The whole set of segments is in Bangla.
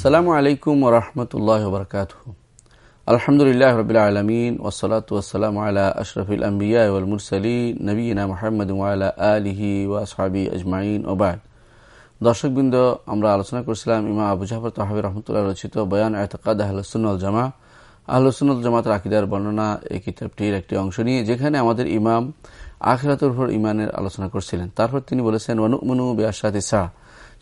আসসালামু আলাইকুম ওরহমতুল্লাহ বরকাত আলহামদুলিল্লাহ রবিল আলমিন ওসলাত ওসালাম আলা আশরফুল আম্বিয়া ওয়াল মুরসালি নবীনা মোহাম্মদ ওয়ালা আলিহি ওয়াসহাবি আজমাইন ওবাদ দর্শকবৃন্দ, আমরা আলোচনা করছিলাম ইমা আবু জাফর তহাবি রহমতুল্লাহ রচিত বয়ান এতকাদ আহলসুল জামা আহলসুল জামাতের আকিদার বর্ণনা এই কিতাবটির একটি অংশ নিয়ে, যেখানে আমাদের ইমাম আখরাতুর উপর ইমানের আলোচনা করছিলেন। তারপর তিনি বলেছেন অনুমনু বেআসাদ ইসা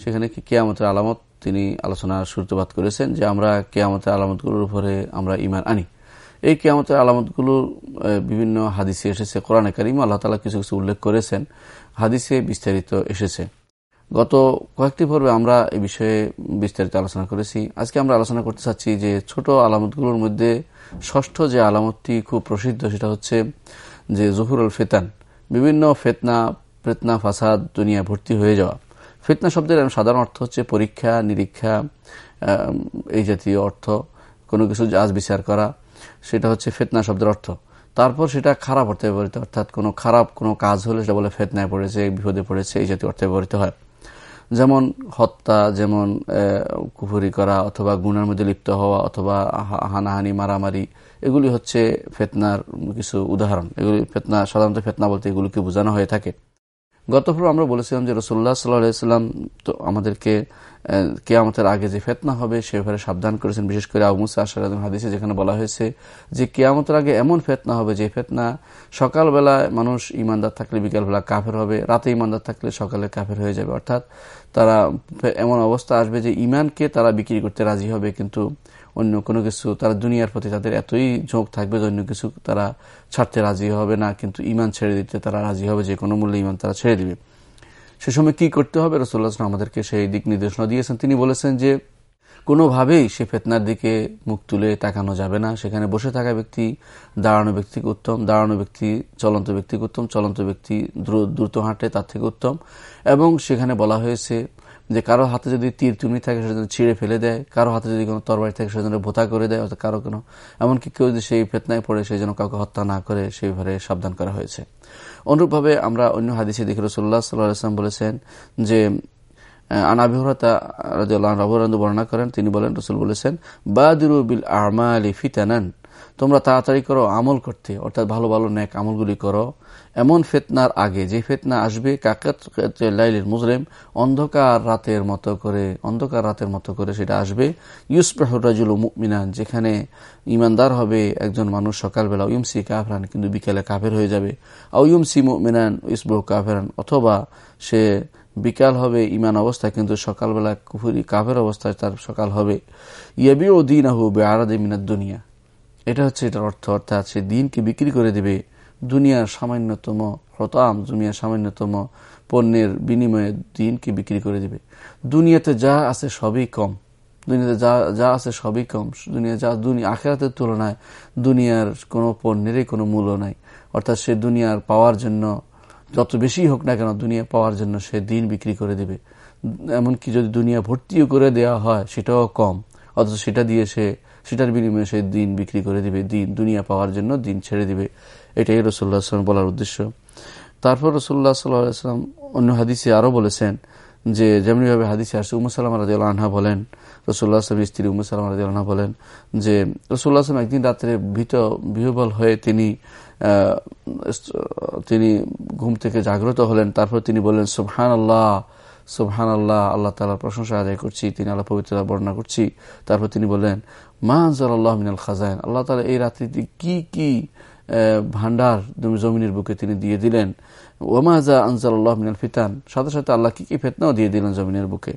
সেখানে কি কেয়ামতের আলামত তিনি আলোচনার সূত্রপাত করেছেন যে আমরা কেয়ামতের আলামতগুলোর উপরে আমরা ইমান আনি। এই কেয়ামতের আলামতগুলো বিভিন্ন হাদিসে এসেছে, কোরআনে কারিম আল্লাহ তালা কিছু কিছু উল্লেখ করেছেন, হাদিসে বিস্তারিত এসেছে। গত কয়েকটি পর্বে আমরা এই বিষয়ে বিস্তারিত আলোচনা করেছি। আজকে আমরা আলোচনা করতে চাচ্ছি যে ছোট আলামতগুলোর মধ্যে ষষ্ঠ যে আলামতটি খুব প্রসিদ্ধ সেটা হচ্ছে যে জহুরুল ফেতান, বিভিন্ন ফেতনা ফেতনা, ফাসাদ দুনিয়া ভর্তি হয়ে যাওয়া। ফিতনা শব্দের সাধারণ অর্থ হচ্ছে পরীক্ষা, নিরীক্ষা এই জাতীয় অর্থ, কোনো কিছু আজ বিচার করা, সেটা হচ্ছে ফেতনা শব্দের অর্থ। তারপর সেটা খারাপ অর্থে ব্যবহৃত, অর্থাৎ কোনো খারাপ কোনো কাজ হলে সেটা বলে ফেতনায় পড়েছে, বিপদে পড়েছে, এই জাতীয় অর্থে ব্যবহৃত হয়। যেমন হত্যা, যেমন কুফুরি করা, অথবা গুণের মধ্যে লিপ্ত হওয়া, অথবা হানাহানি, মারামারি, এগুলি হচ্ছে ফেতনার কিছু উদাহরণ। এগুলি ফেতনা, সাধারণত ফেতনা বলতে এগুলিকে বোঝানো হয়ে থাকে। গতপুর আমরা বলেছিলাম যে রসুল্লাহ সাল্লাহাম তো আমাদেরকে কেয়ামতের আগে যে ফেতনা হবে সে ব্যাপারে সাবধান করেছেন। বিশেষ করে আবুসা আশার হাদিসে যেখানে বলা হয়েছে যে কেয়ামতের আগে এমন ফেতনা হবে যে ফেতনা সকালবেলায় মানুষ ইমানদার থাকলে বিকালবেলা কাফের হবে, রাতে ইমানদার থাকলে সকালে কাফের হয়ে যাবে। অর্থাৎ তারা এমন অবস্থা আসবে যে ইমানকে তারা বিক্রি করতে রাজি হবে। কিন্তু অন্য কোনো কিছু, তারা দুনিয়ার প্রতি তাদের এতই ঝোঁক থাকবে যে অন্য কিছু তারা ছাড়তে রাজি হবে না, কিন্তু ইমান ছেড়ে দিতে তারা রাজি হবে, যে কোনো মূল্যে ইমান তারা ছেড়ে দিবে। সে সময় কি করতে হবে? রসুল্লাহ আমাদেরকে সেই দিক নির্দেশনা দিয়েছেন। তিনি বলেছেন যে, কোনোভাবেই সে ফেতনার দিকে মুখ তুলে তাকানো যাবে না। সেখানে বসে থাকা ব্যক্তি, দাঁড়ানো ব্যক্তিকে উত্তম, দাঁড়ানো ব্যক্তি চলন্ত ব্যক্তিকে উত্তম, চলন্ত ব্যক্তি দ্রুত হাঁটে তার থেকে উত্তম। এবং সেখানে বলা হয়েছে যে কারও হাতে যদি তীর চুনি থাকে, সেজন্য ছিঁড়ে ফেলে দেয়। কারও হাতে যদি কোনো তরবারি থাকে, সেজন্য ভোতা করে দেয়, অর্থাৎ কারও কোনো। এমনকি কেউ যদি সেই ফেতনায় পড়ে, সেই জন্য কাউকে হত্যা না করে সেইভাবে সাবধান করা হয়েছে। অনুরূপভাবে আমরা অন্য হাদিসে দেখি রসুল্লাহ সাল্লাম বলেছেন যে বর্ণনা করেন, তিনি বলেন, রসুল বলেছেন বিল তোমরা তাড়াতাড়ি করো আমল করতে, অর্থাৎ ভালো ভালো ন্যাক আমলগুলি করো এমন ফেতনার আগে, যে ফেতনা আসবে, কাকাত লাইলের মুসলিম অন্ধকার রাতের মতো করে, অন্ধকার রাতের মতো করে সেটা আসবে। ইউসপ্রাহুরাজুল মুমিনান, যেখানে ইমানদার হবে একজন মানুষ সকালবেলা ইউমসি কাফরান, কিন্তু বিকেলে কাফের হয়ে যাবে। আউ ইউমসি মুমিনান, ইউসবাহ কাফেরান, অথবা সে বিকাল হবে ইমান অবস্থায় কিন্তু সকালবেলা কুফুরি, কাফের অবস্থায় তার সকাল হবে। ইয়াবিও দিন আহু বে আরাদে মিনাদ দুনিয়া। এটা হচ্ছে এটার অর্থ, অর্থাৎ সে দিনকে বিক্রি করে দেবে। দুনিয়ার সামান্যতম হতাম দুনিয়ার সামান্যতম পণ্যের বিনিময়ে দিনকে বিক্রি করে দিবে। দুনিয়াতে যা আছে সবই কম। দুনিয়াতে যা যা আছে সবই কম। দুনিয়া যা দুনিয়া আখেরাতের তুলনায় দুনিয়ার কোনো পণ্যেরই কোনো মূল্য নাই। অর্থাৎ সে দুনিয়ার পাওয়ার জন্য যত বেশি হোক না কেন দুনিয়া পাওয়ার জন্য সে দিন বিক্রি করে দেবে। এমনকি যদি দুনিয়া ভর্তিও করে দেওয়া হয়, সেটাও কম। অথচ সেটা দিয়ে সে, সেটার বিনিময়ে সে দিন বিক্রি করে দিবে। দিন, দুনিয়া পাওয়ার জন্য দিন ছেড়ে দিবে। এটাই রসুল্লাহ আসলাম বলার উদ্দেশ্য। তারপর রসুল্লাহ সাল্লাম অন্য হাদিসে আরও বলেছেন যে, যেমনিভাবে হাদিসে আসছে উমসালাম রাজি আনহা বলেন রসুল্লাহ আসলাম স্ত্রী উমসালাম রাজি আনহা বলেন যে রসুল্লাহ আসলাম একদিন রাত্রে ভীত, বিহবল হয়ে তিনি তিনি ঘুম থেকে জাগ্রত হলেন। তারপর তিনি বললেন সুবহান আল্লাহ সুবহান আল্লাহ আল্লাহ তালার প্রশংসা আদায় করছি, তিনি আল্লাহ পবিত্রতা বর্ণনা করছি। তারপর তিনি বললেন, মা আনজাল আল্লাহ মিনাল খাজায়ন। আল্লাহ তালা এই রাত্রিতে কি কি ভান্ডার জমিনের বুকে তিনি দিয়ে দিলেন। ওমাজা আনজাল আল্লাহ মিনাল ফিতান। সাথে সাথে আল্লাহ কি কি ফেতনাও দিয়ে দিলেন জমিনের বুকে।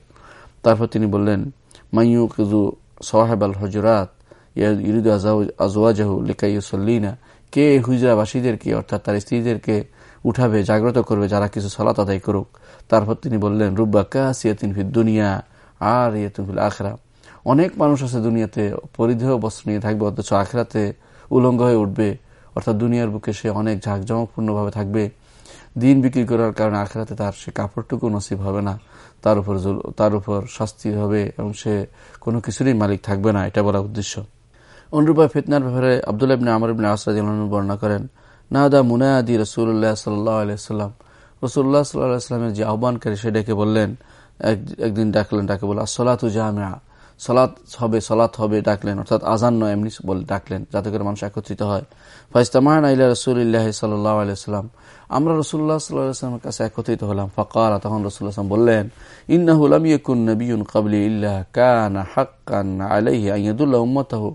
তারপর তিনি বললেন মাইয়ু কিজু সোহেব আল হজরাত ইরুদ আজওয়াজাহু লিকাইসল্লিনা কে হুজরাবাসীদেরকে, অর্থাৎ তার স্ত্রীদেরকে উঠাবে, জাগ্রত করবে, যারা কিছু সলাত আদায় করুক? তারপর তিনি বললেন, রুব্বা কাসিয়াতিন ফিদ দুনিয়া আর ইয়াতিন ফিল আখরা। অনেক মানুষ আছে দুনিয়াতে, পরিধেয় বস্ত্র নিয়ে থাকবে, অথচ আখরাতে উলঙ্গ হয়ে উঠবে। অর্থাৎ দুনিয়ার বুকে সে অনেক ঝাঁকজমকপূর্ণভাবে থাকবে। দিন বিক্রি করার কারণে আখরাতে তার সে কাপড়টুকু নসিব হবে না। তার উপর তার উপর শাস্তি হবে এবং সে কোনো কিছুরই মালিক থাকবে না, এটা বলা উদ্দেশ্য। অনুরূপা ফিতনার ব্যাপারে আবদুল্লাহ ইবনে আমর ইবনে বর্ণনা করেন, নাদা মুনায়াদি রসুল্লাহ সাল্লাহ আলাইসাল্লাম রসুল্লাহ সাল্লাহ সাল্লামের যে আহ্বানকারী, সে ডেকে বললেন একদিন ডাকলেন, ডাকে বলে আসলাতু জামিয়া সলাৎ হবে সলাৎ হবে, ডাকলেন। অর্থাৎ আজান নয়, এমনি বলে ডাকলেন, যাতে করে মানুষ একত্রিত হয়। ফাইস্তামান আইলা রসুল্লাহ সাল্লাহ আলাইসাল্লাম আমরা রসুল্লাহ সাল্লাহামের কাছে একত্রিত হলাম। ফকার তখন রসুল্লাহাম বললেন ইন্নাহুলাম নবীন কাবলি ইল্লাহ কান হাক্কান আলাইহি আইয়দুল্লাহ উম্মতাহু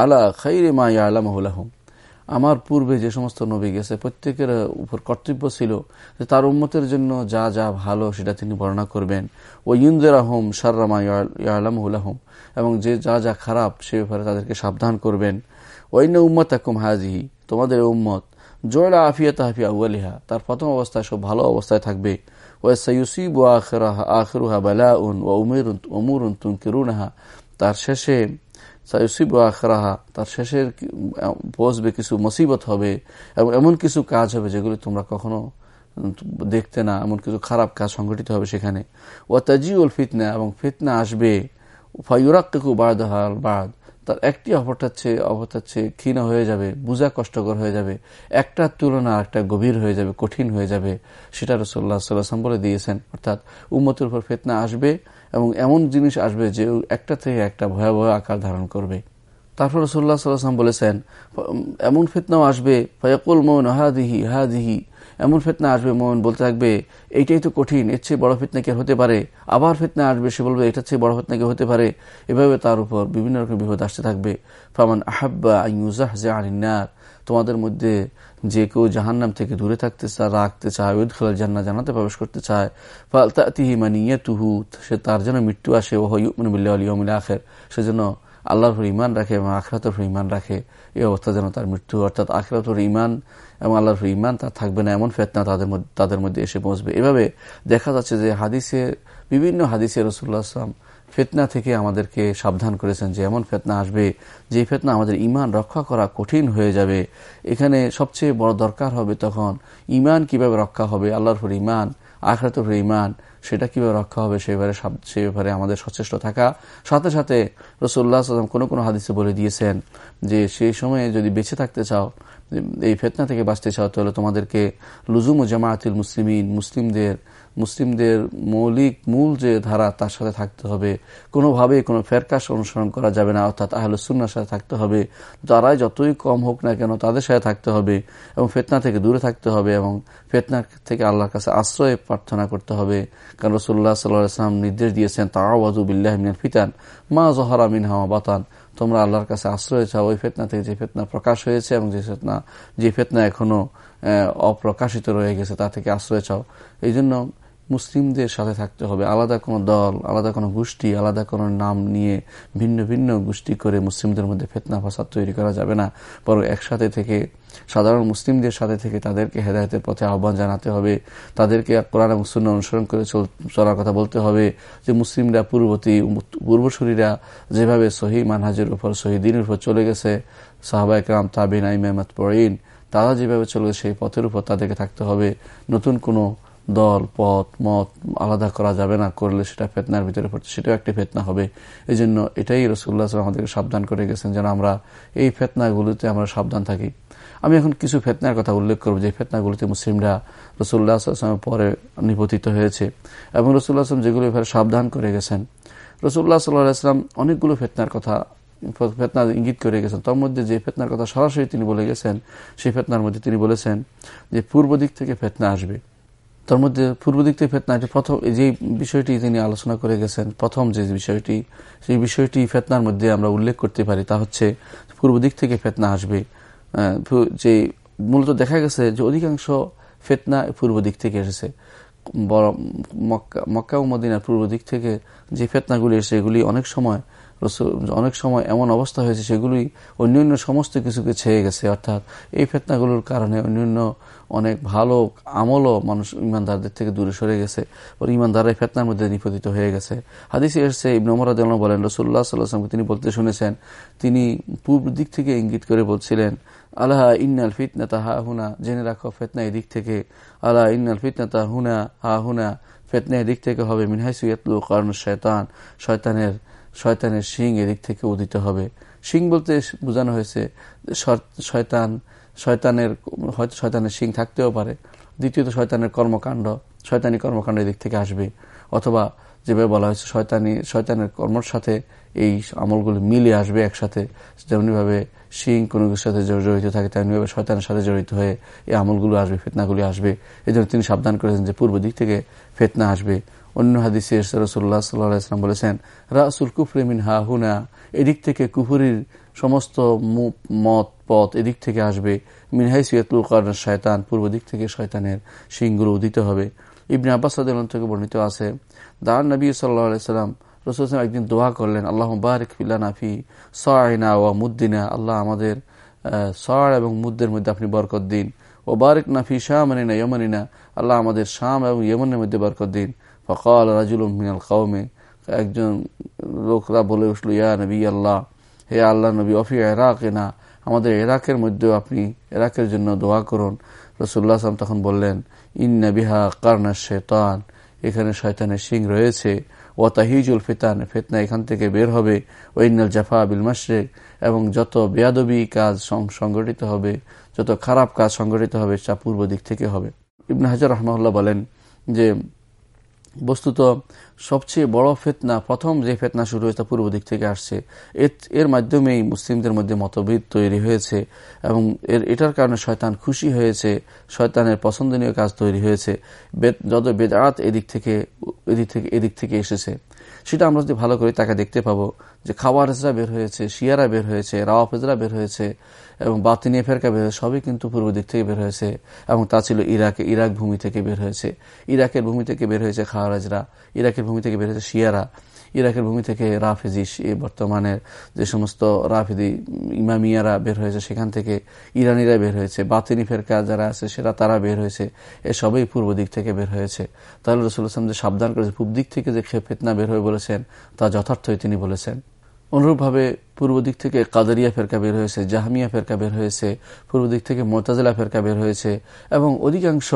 আলা খাইরে মা ইয়ালামাহুলাহম আমার পূর্বে যে সমস্ত নবী গেছে, প্রত্যেকের উপর কর্তব্য ছিল যে তার উন্মতের জন্য যা যা ভালো সেটা তিনি বর্ণনা করবেন। ও ইন্দের আহম সার্রামা ইয়ালামুল আহম এবং যে যা যা খারাপ সে ব্যাপারে তাদেরকে সাবধান করবেন। ওইন্য উম্মত আকুম হাজিহি তোমাদের উম্মত জয়লা আফিয়া তাহাফিয়া আউআলিহা তার প্রথম অবস্থায় সব ভালো অবস্থায় থাকবে। ওয়াসিব ও আখরাহা, আখরুহা বালা উন ও উমের অমুর তুমকিরুনাহা তার শেষে সাইসিব আখরাহা, তার শেষের পৌঁছবে কিছু মুসিবত হবে এবং এমন কিছু কাজ হবে যেগুলি তোমরা কখনো দেখতে না, এমন কিছু খারাপ কাজ সংঘটিত হবে সেখানে। ও তাজিউল ফিতনা, এবং ফিতনা আসবে। ফাইরাক্কু বাদ বাদ। তার একটি অপরটার চেয়ে ক্ষীণ হয়ে যাবে, বুঝা কষ্টকর হয়ে যাবে। একটার তুলনা একটা গভীর হয়ে যাবে, কঠিন হয়ে যাবে। সেটা রসোল্লা সাল্লাম বলে দিয়েছেন। অর্থাৎ উম্মতের উপর ফেতনা আসবে এবং এমন জিনিস আসবে যে একটা থেকে একটা ভয়াবহ আকার ধারণ করবে। তারপর রসুল্লাহ সাল্লাম বলেছেন, এমন ফেতনাও আসবে, ফয়াকুল মৌন হাদিহি হাদিহি। এমন ফেতনা আসবে মন বলতে থাকবে, এইটাই তো কঠিন, এর চেয়ে বড় ফেতনা কে হতে পারে? আবার ফেতনা আসবে, সে বলবে, এটার চেয়ে বড় ফেতনা কে হতে পারে? এভাবে তার উপর বিভিন্ন রকম বিপদ আসতে থাকবে। ফামান আহাব্বা আইউজাহ যে আনিনার তোমাদের মধ্যে যে কেউ জাহান্নাম থেকে দূরে থাকতে চায় রাখতে চায় উদ্খাল জান্না জানাতে প্রবেশ করতে চায়, ফালতাতিহি মানিয়া তুহু সে তার জন্য মৃত্যু আসে ও হইমিল্লা আলিয়মিল আখের। সেজন্য আল্লাহর উপর ইমান রাখে এবং আখরাতের ইমান রাখে, এই অবস্থা যেন তার মৃত্যু অর্থাৎ আখরাতের ইমান এবং আল্লাহর উপর ইমান তার থাকবে না, এমন ফেতনা তাদের তাদের মধ্যে এসে পৌঁছবে। এভাবে দেখা যাচ্ছে যে হাদিসে, বিভিন্ন হাদিসে রসুল্লাহ আসলাম ফেতনা থেকে আমাদেরকে সাবধান করেছেন যে এমন ফেতনা আসবে, যে ফেতনা আমাদের ইমান রক্ষা করা কঠিন হয়ে যাবে। এখানে সবচেয়ে বড় দরকার হবে তখন ইমান কীভাবে রক্ষা হবে, আল্লাহর ইমান আখরাতের উপর ইমান সেটা কীভাবে রক্ষা হবে সে ব্যাপারে সে ব্যাপারে আমাদের সচেষ্ট থাকা। সাথে সাথে রসুল্লাহ সাল্লাম কোনো কোনো হাদিসে বলে দিয়েছেন যে, সেই সময়ে যদি বেঁচে থাকতে চাও, এই ফেতনা থেকে বাঁচতে চাও, তাহলে তোমাদেরকে লুজুম ও জামায়াতিল মুসলিমিন, মুসলিমদের মুসলিমদের মৌলিক মূল যে ধারা, তার সাথে থাকতে হবে। কোনোভাবে কোনো ফেরকাশ অনুসরণ করা যাবে না, অর্থাৎ আহলে সুন্নার সাথে থাকতে হবে। তারাই যতই কম হোক না কেন তাদের সাথে থাকতে হবে এবং ফেতনা থেকে দূরে থাকতে হবে এবং ফেতনা থেকে আল্লাহর কাছে আশ্রয় প্রার্থনা করতে হবে। কারণ রসুল্লাহ সাল্লাম নির্দেশ দিয়েছেন তাওয়াজু বিল্লাহ মিনাল ফিতান, মা জহরা মিন হাওয়া বাতান। তোমরা আল্লাহর কাছে আশ্রয় চাও, ওই ফেতনা থেকে যে ফেতনা প্রকাশ হয়েছে এবং যে ফেতনা যে ফেতনা এখনও অপ্রকাশিত রয়ে গেছে, তা থেকে আশ্রয় চাও। এই জন্য মুসলিমদের সাথে থাকতে হবে। আলাদা কোনো দল, আলাদা কোনো গোষ্ঠী, আলাদা কোনো নাম নিয়ে ভিন্ন ভিন্ন গোষ্ঠী করে মুসলিমদের মধ্যে ফেতনা ফাসাদ তৈরি করা যাবে না। বরং একসাথে থেকে, সাধারণ মুসলিমদের সাথে থেকে তাদেরকে হেদায়তের পথে আহ্বান জানাতে হবে। তাদেরকে কোরআন শূন্য অনুসরণ করে চলার কথা বলতে হবে যে মুসলিমরা পূর্ববর্তী পূর্বসূরীরা যেভাবে সহি মানহাজের উপর শহীদিনের উপর চলে গেছে সাহাবা একরাম তাবিন আইমেমাত পড়িন তারা যেভাবে চলে সেই পথের উপর তাদেরকে থাকতে হবে। নতুন কোনো দল, পথ, মত আলাদা করা যাবে না, করলে সেটা ফেতনার ভিতরে পড়ছে সেটাও একটি ফেতনা হবে। এই জন্য এটাই রসুল্লাহ আমাদেরকে সাবধান করে গেছেন, যেন আমরা এই ফেতনাগুলিতে আমরা সাবধান থাকি। আমি এখন কিছু ফেতনার কথা উল্লেখ করব, যে ফেতনাগুলিতে মুসলিমরা রসুল্লাহ আসলামের পরে নিপতিত হয়েছে। এবং রসুল্লাহ আসলাম যেগুলো এভাবে সাবধান করে গেছেন রসুল্লাহ সাল্লাহ আসলাম অনেকগুলো ফেতনার কথা, ফেতনা ইঙ্গিত করে গেছেন। তার মধ্যে যে ফেতনার কথা সরাসরি তিনি বলে গেছেন, সেই ফেতনার মধ্যে তিনি বলেছেন যে পূর্ব দিক থেকে ফেতনা আসবে। তার মধ্যে পূর্ব দিক থেকে ফেতনা এটি প্রথম যে বিষয়টি তিনি আলোচনা করে গেছেন, প্রথম যে বিষয়টি, সেই বিষয়টি ফেতনার মধ্যে আমরা উল্লেখ করতে পারি, তা হচ্ছে পূর্ব দিক থেকে ফেতনা আসবে। যে মূলত দেখা গেছে যে অধিকাংশ ফেতনা পূর্ব দিক থেকে এসেছে। মক্কা মক্কা ও মদিনার পূর্ব দিক থেকে যে ফেতনাগুলি এসে এগুলি অনেক সময় অনেক সময় এমন অবস্থা হয়েছে সেগুলি অন্যান্য সমস্ত কিছুকে ছেয়ে গেছে। অর্থাৎ এই ফেতনাগুলোর কারণে অন্যান্য অনেক ভালো আমলও মানুষ ইমানদারদের থেকে দূরে সরে গেছে ইমানদারের ফেতনার মধ্যে নিপতিত হয়ে গেছে। হাদিসে এসছে, ইবন মরাদ বলেন রসুল্লাহ সাল্লাহামকে তিনি বলতে শুনেছেন, তিনি পূর্ব দিক থেকে ইঙ্গিত করে বলছিলেন আল্লাহ ইন্নাল ফিতনাতা হা হুনা, জেনে রাখো ফেতনা এদিক থেকে আল্লাহ ইন্নাল ফিতনাতা হুনা, হা হুনা, ফেতনা এদিক থেকে হবে মিনহাইসুয়াতলু কারণ শয়তান, শয়তানের শয়তানের শিং এদিক থেকে উদিত হবে। শিং বলতে বোঝানো হয়েছে শয়তান, শয়তানের, হয়তো শয়তানের শিং থাকতেও পারে। দ্বিতীয়ত শয়তানের কর্মকাণ্ড, শয়তানি কর্মকাণ্ড এদিক থেকে আসবে। অথবা যেভাবে বলা হয়েছে, শয়তানি, শয়তানের কর্মর সাথে এই আমলগুলি মিলে আসবে একসাথে। যেমনিভাবে শিং কোনো কিছুর সাথে জড়িত থাকে, তেমনিভাবে শয়তানের সাথে জড়িত হয়ে এই আমলগুলো আসবে, ফেতনাগুলি আসবে। এই তিনি সাবধান করেছেন যে পূর্ব দিক থেকে ফেতনা আসবে। অন্য হাদিসে রসুল্লাহ সাল্লাম বলেছেন, রাসুল কুফরিমিন হা হুনা, এদিক থেকে কুফুরির সমস্ত মত, পথ এদিক থেকে আসবে। মিনহাই সিয়াতুল কারণ শয়তান, পূর্ব দিক থেকে শয়তানের শিংগুলো উদিত হবে। ইবনে আব্বাস থেকে বর্ণিত আছে, দান নবী সাল্লাহ সাল্লাম রসুল একদিন দোয়া করলেন, আল্লাহ বারিক ফিল্লানাফি সাইনা ওয়া মুদ্দিনা, আল্লাহ আমাদের সর এবং মুদ্দের মধ্যে আপনি বরকত দিন। ও বারিক নাফি শাহ মানিনা ইয়মানিনা, আল্লাহ আমাদের শাম এবং ইয়মনের মধ্যে বরকত দিন। ফকাল রাজুল মিনাল কাউমে একজন লোকরা বলে উঠল, ইয়া নবী আল্লাহ, হে আল্লাহ নবী, অফি এরাক না আমাদের এরাকের মধ্যেও আপনি এরাকের জন্য দোয়া করুন। রসুল্লাহ আসলাম তখন বললেন, ইন্না বিহা কার্না শেতান, এখানে শয়তানের সিং রয়েছে। ও তাহিজুল ফিতান, ফেতনা এখান থেকে বের হবে। ওইনাল জাফা বিল মাসরেক এবং যত বেয়াদবি কাজ সংগঠিত হবে, যত খারাপ কাজ সংগঠিত হবে তা পূর্ব দিক থেকে হবে। ইবন হাজার রহমাল্লাহ বলেন যে বস্তুত সবচেয়ে বড় ফেতনা, প্রথম যে ফেতনা শুরু হয়েছে পূর্ব দিক থেকে আসছে। এর মাধ্যমেই মুসলিমদের মধ্যে মতভেদ তৈরি হয়েছে এবং এর, এটার কারণে শয়তান খুশি হয়েছে, শয়তানের পছন্দনীয় কাজ তৈরি হয়েছে। যত বেদাত এদিক থেকে এদিক থেকে এদিক থেকে এসেছে। সেটা আমরা যদি ভালো করি তাকে দেখতে পাবো যে খাওয়ারেজরা বের হয়েছে, শিয়ারা বের হয়েছে, রাওয়াফেজরা বের হয়েছে, এবং বাতিনিয়া ফেরকা বের হয়েছে, সবই কিন্তু পূর্ব দিক থেকে বের হয়েছে, এবং তা ছিল ইরাকে, ইরাক ভূমি থেকে বের হয়েছে। ইরাকের ভূমি থেকে বের হয়েছে খাওয়ার খাওয়ারাজরা ইরাকের ভূমি থেকে বের হয়েছে শিয়ারা। ইরাকের ভূমি থেকে রাফেজি বর্তমানের যে সমস্ত রাফেদি ইমামিয়ারা বের হয়েছে, সেখান থেকে ইরানিরা বের হয়েছে। বাতিনি ফেরকা যারা আছে সেটা তারা বের হয়েছে। এসবই পূর্ব দিক থেকে বের হয়েছে। তাহলে রসুল যে সাবধান করেছে, পূর্ব দিক থেকে যে ফেতনা বের হয়ে বলেছেন, তা যথার্থই তিনি বলেছেন। অনুরূপভাবে পূর্ব দিক থেকে কাদারিয়া ফেরকা বের হয়েছে, জাহামিয়া ফেরকা বের হয়েছে, পূর্ব দিক থেকে মোতাজেলা ফেরকা বের হয়েছে, এবং অধিকাংশ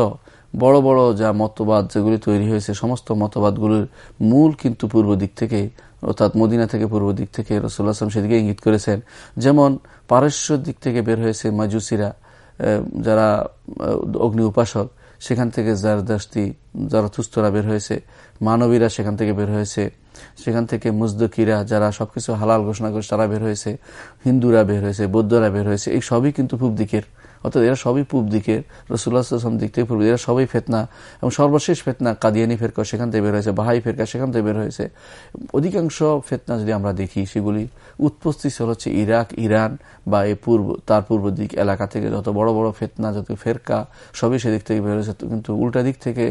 বড় বড় যা মতবাদ যেগুলি তৈরি হয়েছে, সমস্ত মতবাদগুলির মূল কিন্তু পূর্ব দিক থেকে, অর্থাৎ মদিনা থেকে পূর্ব দিক থেকে রসুল্লাহ আসলাম সেদিকে ইঙ্গিত করেছেন। যেমন পারস্য দিক থেকে বের হয়েছে মাজুসিরা যারা অগ্নি উপাসক, সেখান থেকে জারদাস্তি, যারা তুস্তরা বের হয়েছে, মানবীরা সেখান থেকে বের হয়েছে, সেখান থেকে মুজদকিরা যারা সবকিছু হালাল ঘোষণা করে তারা বের হয়েছে, হিন্দুরা বের হয়েছে, বৌদ্ধরা বের হয়েছে, এই সবই কিন্তু পূব দিকের অর্থাৎ এরা সবই পূব দিকের রসুল্লাহাম দিক থেকে পূর্ব এরা সবই ফেতনা। এবং সর্বশেষ ফেতনা, কাদিয়ানি ফেরকা, সেখান থেকে বের হয়েছে, বাহাই ফেরকা, সেখান থেকে বের হয়েছে। অধিকাংশ ফেতনা যদি আমরা দেখি, সেগুলি উৎপত্তি হচ্ছে ইরাক, ইরান বা এই পূর্ব, তার পূর্ব দিক এলাকা থেকে যত বড় বড় ফেতনা, যত ফেরকা, সবই সেদিক থেকে বের হয়েছে। কিন্তু উল্টা দিক থেকে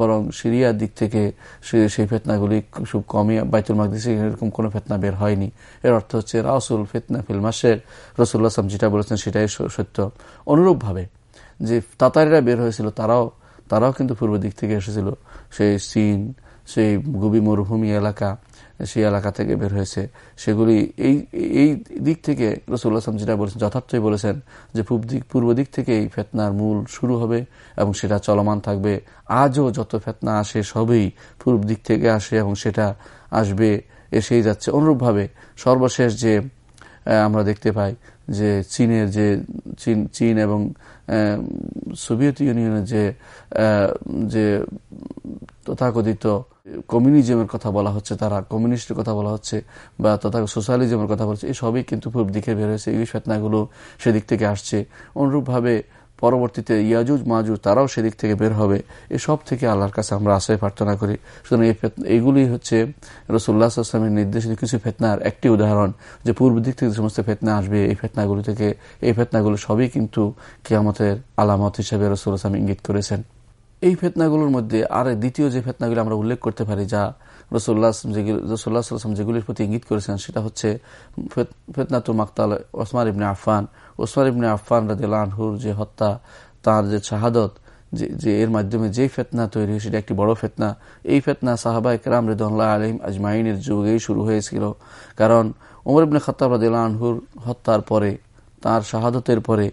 বরং সিরিয়ার দিক থেকে সেই ফেতনাগুলি খুব কমই, বাইতুল মাকদিসে এরকম কোনো ফেতনা বের হয়নি। এর অর্থ হচ্ছে রাসুল ফেতনা ফিলমাসের রসুল্লাহ আসলাম যেটা বলেছেন সেটাই সত্য। অনুরূপভাবে যে তাতারিরা বের হয়েছিল, তারাও তারাও কিন্তু পূর্ব দিক থেকে এসেছিল। সেই চীন, সেই গুবি মরুভূমি এলাকা, সেই এলাকা থেকে বের হয়েছে। সেগুলি এই এই দিক থেকে রসুল্লাহ যেটা বলেছেন, যথার্থই বলেছেন যে পূর্ব দিক পূর্ব দিক থেকে এই ফেতনার মূল শুরু হবে এবং সেটা চলমান থাকবে। আজও যত ফেতনা আসে, সবই পূর্ব দিক থেকে আসে এবং সেটা আসবে, এসেই যাচ্ছে। অনুরূপভাবে সর্বশেষ যে আমরা দেখতে পাই যে চীনের যে চীন চীন এবং সোভিয়েত ইউনিয়নের যে যে তথাকথিত কমিউনিজমের কথা বলা হচ্ছে, তারা কমিউনিস্টের কথা বলা হচ্ছে বা তথা সোশ্যালিজমের কথা বলছে এই সবই কিন্তু পূর্ব দিকে বের হয়েছে। এই ফেতনাগুলো সেদিক থেকে আসছে। অনুরূপভাবে পরবর্তীতে ইয়াজুজ, মাজুজ তারাও সেদিক থেকে বের হবে। এসব থেকে আল্লাহর কাছে আমরা আশ্রয় প্রার্থনা করি। সুতরাং এই এইগুলি হচ্ছে রসুল্লাহ আসলামের নির্দেশিত কিছু ফেতনার একটি উদাহরণ যে পূর্ব দিক থেকে সমস্ত ফেতনা আসবে, এই ফেতনাগুলো থেকে এই ফেতনাগুলো সবই কিন্তু কেয়ামতের আলামত হিসেবে রসুল আসলাম ইঙ্গিত করেছেন। এই ফেতনাগুলোর মধ্যে আর দ্বিতীয় যে ফেতনাগুলো আমরা উল্লেখ করতে পারি, যা রসুল্লাহ রসুল্লাহ যেগুলির প্রতি ইঙ্গিত করেছেন সেটা হচ্ছে ফেতনাতু মাকতাল, ওসমান ইবনে আফান ওসমান ইবনে আফান রাদিল আনহুর যে হত্যা, তার যে শাহাদত, যে এর মাধ্যমে যে ফেতনা তৈরি হয়েছে, সেটা একটি বড় ফেতনা। এই ফেতনা সাহাবা একরাম রেদুল্লাহ আলিম আজমাইনের যুগেই শুরু হয়েছিল। কারণ ওমর ইবনে খত্তাব রাদিল আনহুর হত্যার পরে, তার শাহাদতের পরে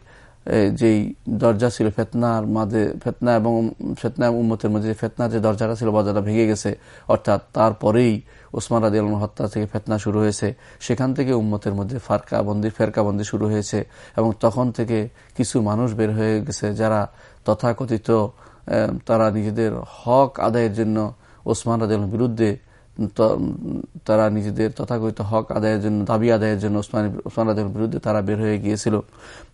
যেই দরজা ছিল ফেতনার মাঝে, ফেতনা এবং ফেতনা উম্মতের মধ্যে ফেতনা যে দরজাটা ছিল, দরজাটা ভেঙে গেছে, অর্থাৎ তারপরেই ওসমান রাজি আলম হত্যা থেকে ফেতনা শুরু হয়েছে। সেখান থেকে উম্মতের মধ্যে ফারকাবন্দি ফেরকাবন্দি শুরু হয়েছে এবং তখন থেকে কিছু মানুষ বের হয়ে গেছে যারা তথাকথিত তারা নিজেদের হক আদায়ের জন্য ওসমান রাদিউল্লাহর বিরুদ্ধে তারা নিজেদের তথাকথিত হক আদায়ের জন্য, দাবি আদায়ের জন্য ওসমান ওসমান বিরুদ্ধে তারা বের হয়ে গিয়েছিল।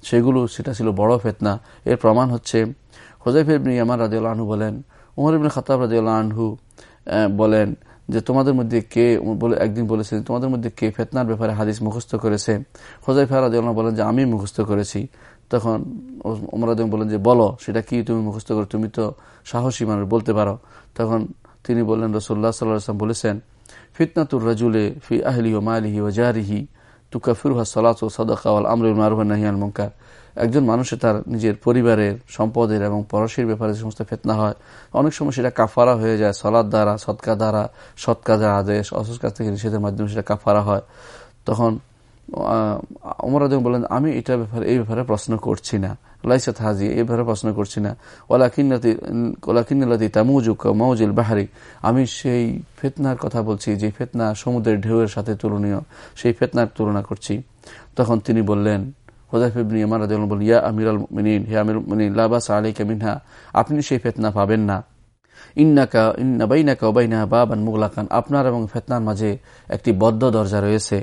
সেগুলো, সেটা ছিল বড় ফেতনা। এর প্রমাণ হচ্ছে হোজাইফ ইবনে ইয়ামান রাদিউল্লাহ আনহু বলেন, উমর ইবনে খাতাব রাদিউল্লাহ আনহু বলেন যে, তোমাদের মধ্যে কে বলে, একদিন বলেছেন, তোমাদের মধ্যে কে ফেতনার ব্যাপারে হাদিস মুখস্থ করেছে? হোজাইফা রাদিউল্লাহ বলেন যে, আমি মুখস্থ করেছি। তখন ওমর বলেন যে, বলো, সেটা কি তুমি মুখস্থ করো, তুমি তো সাহসী মানুষ, বলতে পারো। তখন তিনি বললেন রসুল্লাহ সাল্লাম বলেছেন, ফিতনাতুর রাজুলে ফি আহলি ও মালিহি ও জারিহি তুকাফিরুহা সলাত ও সদকা আল আমরুল মারুহ নাহিয়াল মঙ্কার একজন মানুষের তার নিজের পরিবারের সম্পদের এবং পরশির ব্যাপারে যে সমস্ত ফেতনা হয়, অনেক সময় সেটা কাফারা হয়ে যায় সলাদ দ্বারা সৎকা দ্বারা সৎ কাজের আদেশ, অসৎ থেকে নিষেধের মাধ্যমে সেটা কাফারা হয়। তখন অমর আদম বলেন আমি এটা ব্যাপারে, এই ব্যাপারে প্রশ্ন করছি না। লাইসাত হাজি ব্যাপারে প্রশ্ন করছি না। ওলাকিন্নতি তামুজুক মৌজিল বাহারি, আমি সেই ফেতনার কথা বলছি, যে ফেতনা সমুদ্রের ঢেউয়ের সাথে তুলনীয়, সেই ফেতনার তুলনা করছি। তখন তিনি বললেন হোজাইফিবনি আমার বলেন ইয়া আমির আল মিনীন হে আমির আপনি সেই ফেতনা পাবেন না। ইন্নাকা, ইন্না বাইনাকা ওবাইনা বাবান মুগলাকান, আপনার এবং ফেতনার মাঝে একটি বদ্ধ দরজা রয়েছে।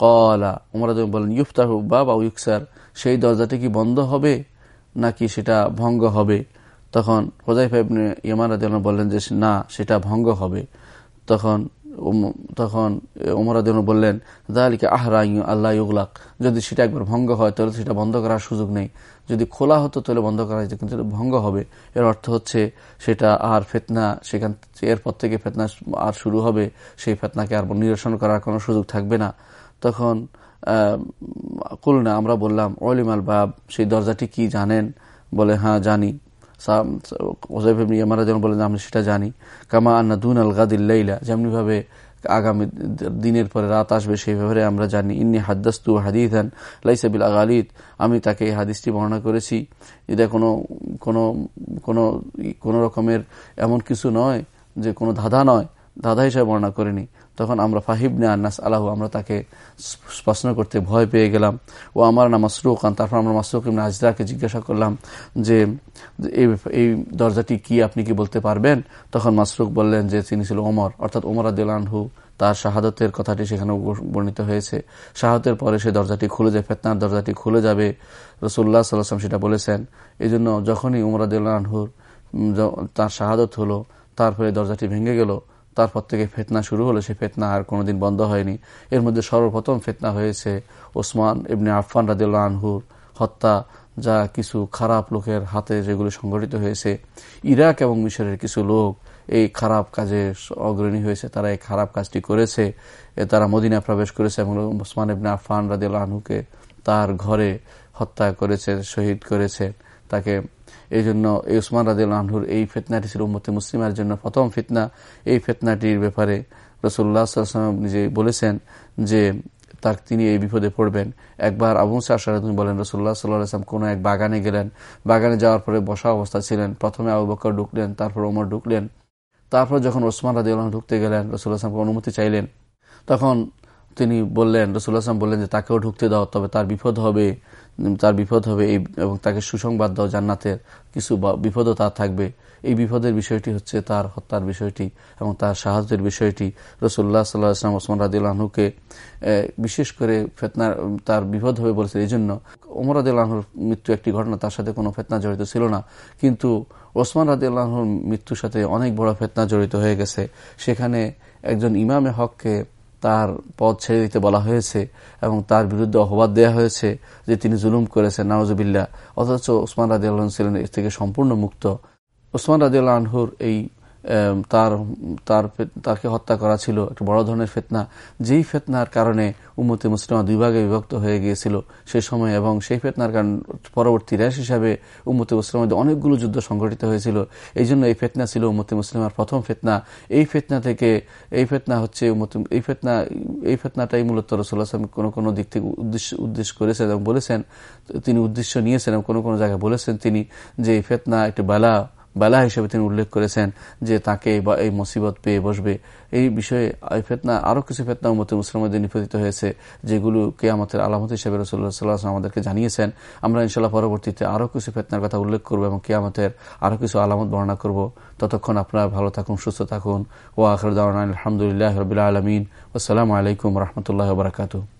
কলা উমর বলেন ইউফতাহু বাবা ইউকসার, সেই দরজাটি কি বন্ধ হবে? নাকি সেটা ভঙ্গ হবে? তখন হোজাইফা ইবনে ইমান বললেন যে, না, সেটা ভঙ্গ হবে। তখন তখন ওমরাদিন বললেন দালিকে আহরা ইউ আল্লাহ ইউগলাক। যদি সেটা একবার ভঙ্গ হয়, তাহলে সেটা বন্ধ করার সুযোগ নেই। যদি খোলা হতো, তাহলে বন্ধ করা যেত, কিন্তু ভঙ্গ হবে। এর অর্থ হচ্ছে, সেটা আর ফেতনা, সেখান এরপর থেকে ফেতনা আর শুরু হবে। সেই ফেতনাকে আর নিরসন করার কোনো সুযোগ থাকবে না। তখন কুলনা, আমরা বললাম অলিমাল বাব, সেই দরজাটি কি জানেন? বলে হ্যাঁ জানি। আমরা যেমন বলেন আমরা সেটা জানি। কামা আন্না দুন আল গাদিল্লাইলা যেমনিভাবে আগামী দিনের পরে রাত আসবে সেই ব্যাপারে আমরা জানি, ইন্নি হাদ্দাস্তু হাদিদান লাইসাবিল আগালিদ। আমি তাকে এই হাদিসটি বর্ণনা করেছি। এটা কোনো কোনো কোনো কোনো রকমের এমন কিছু নয় যে কোনো ধাঁধা নয়। ধাঁধা হিসাবে বর্ণনা করিনি। তখন আমরা ফাহিবনে আন্নাস আলাহু, আমরা তাকে প্রশ্ন করতে ভয় পেয়ে গেলাম। ও আমার নাম মাসরুক তারপর আমরা মাসরুক ইমনা আজরাকে জিজ্ঞাসা করলাম যে, এই দরজাটি কি আপনি কি বলতে পারবেন? তখন মাসরুক বললেন যে, তিনি ছিল ওমর। অর্থাৎ ওমর আদিলানহু তার শাহাদতের কথাটি সেখানে বর্ণিত হয়েছে। শাহাদতের পরে সে দরজাটি খুলে যায়, ফেতনার দরজাটি খুলে যাবে। রসুল্লাহ সাল্লাম সেটা বলেছেন। এই জন্য যখনই উমর আদিল্লাহর তার শাহাদত হলো, তারপরে দরজাটি ভেঙে গেল। তারপর থেকে ফেতনা শুরু হলো সেই ফেতনা আর কোনোদিন বন্ধ হয়নি। এর মধ্যে সর্বপ্রথম ফেতনা হয়েছে ওসমান ইবনে আফান রাদিল্লা আনহুর হত্যা, যা কিছু খারাপ লোকের হাতে যেগুলো সংগঠিত হয়েছে। ইরাক এবং মিশরের কিছু লোক এই খারাপ কাজে অগ্রণী হয়েছে, তারা এই খারাপ কাজটি করেছে। তারা মদিনা প্রবেশ করেছে এবং ওসমান ইবনে আফান রাদিল্লা আনহুকে তার ঘরে হত্যা করেছে, শহীদ করেছে। তাকে এই জন্য এই উসমান রাজিউল আনহুর এই ফেতনাটি ছিল উম্মতে মুসলিমের জন্য প্রথম ফিতনা। এই ফেতনাটির ব্যাপারে রসুল্লাহ সাল্লাম নিজে বলেছেন যে, তার তিনি এই বিপদে পড়বেন। একবার আবু সাহসারুদ্দিন বলেন রসুল্লাহ সাল্লাহাম কোনো এক বাগানে গেলেন। বাগানে যাওয়ার পরে বসা অবস্থা ছিলেন। প্রথমে আবু বকর ঢুকলেন, তারপর ওমর ঢুকলেন। তারপর যখন ওসমান রাজি আল্লাহ ঢুকতে গেলেন রসুল্লাহ আসলামকে অনুমতি চাইলেন। তখন তিনি বললেন রসুল্লাহ আসলাম বললেন যে, তাকেও ঢুকতে দাও, তবে তার বিপদ হবে। তার বিপদ হবে এই, এবং তাকে সুসংবাদ দাও জান্নাতের কিছু বিপদও তার থাকবে। এই বিপদের বিষয়টি হচ্ছে তার হত্যার বিষয়টি এবং তার সাহায্যের বিষয়টি। রসুল্লাহ সাল্লাহ ইসলাম ওসমান রাদিউল্লাহনুকে বিশেষ করে ফেতনার তার বিপদ হবে বলেছে। এই জন্য ওমর রাদিউল্লাহনুর মৃত্যু একটি ঘটনা, তার সাথে কোনো ফেতনা জড়িত ছিল না। কিন্তু ওসমান রাদিউল্লাহনুর মৃত্যুর সাথে অনেক বড় ফেতনা জড়িত হয়ে গেছে। সেখানে একজন ইমামে হককে তার পদ ছেড়ে দিতে বলা হয়েছে এবং তার বিরুদ্ধে অপবাদ দেওয়া হয়েছে যে তিনি জুলুম করেছেন নওয়াজবিল্লা অথচ ওসমান রাজি আল্লাহ ছিলেন এর থেকে সম্পূর্ণ মুক্ত। ওসমান রাজি আনহুর এই তার তার তাকে হত্যা করা ছিল একটা বড় ধরনের ফেতনা। যেই ফেতনার কারণে উম্মতে মুসলিমা দুই ভাগে বিভক্ত হয়ে গিয়েছিল সে সময় এবং সেই ফেতনার কারণ, পরবর্তী র্যাশ হিসাবে উম্মতে মুসলিমাদের অনেকগুলো যুদ্ধ সংঘটিত হয়েছিল। এই জন্য এই ফেতনা ছিল উম্মতে মুসলিমার প্রথম ফেতনা। এই ফেতনা থেকে, এই ফেতনা হচ্ছে এই ফেতনা, এই ফেতনাটাই মূলত রসুল্লাহ আসলাম কোনো কোনো দিক থেকে উদ্দেশ্য উদ্দেশ্য করেছেন এবং বলেছেন, তিনি উদ্দেশ্য নিয়েছেন এবং কোনো কোনো জায়গায় বলেছেন তিনি যে এই ফেতনা একটি বালা। বেলা হিসেবে তিনি উল্লেখ করেছেন যে তাকে বা এই মুসিবত পেয়ে বসবে। এই বিষয়ে ফেতনা আরও কিছু ফেতনা মতে মুসলিমদের নিপতিত হয়েছে, যেগুলো কেয়ামতের আলামত হিসেবে রসুল্লাহ সাল্লাহ আমাদেরকে জানিয়েছেন। আমরা ইনশাল্লাহ পরবর্তীতে আরও কিছু ফেতনার কথা উল্লেখ করব এবং কেয়ামতের আরও কিছু আলামত বর্ণনা করব। ততক্ষণ আপনারা ভালো থাকুন, সুস্থ থাকুন। ও আখরদান আলহামদুলিল্লাহ রবিল আলমিন। আসসালামু আলাইকুম রহমতুল্লাহ বারকাতু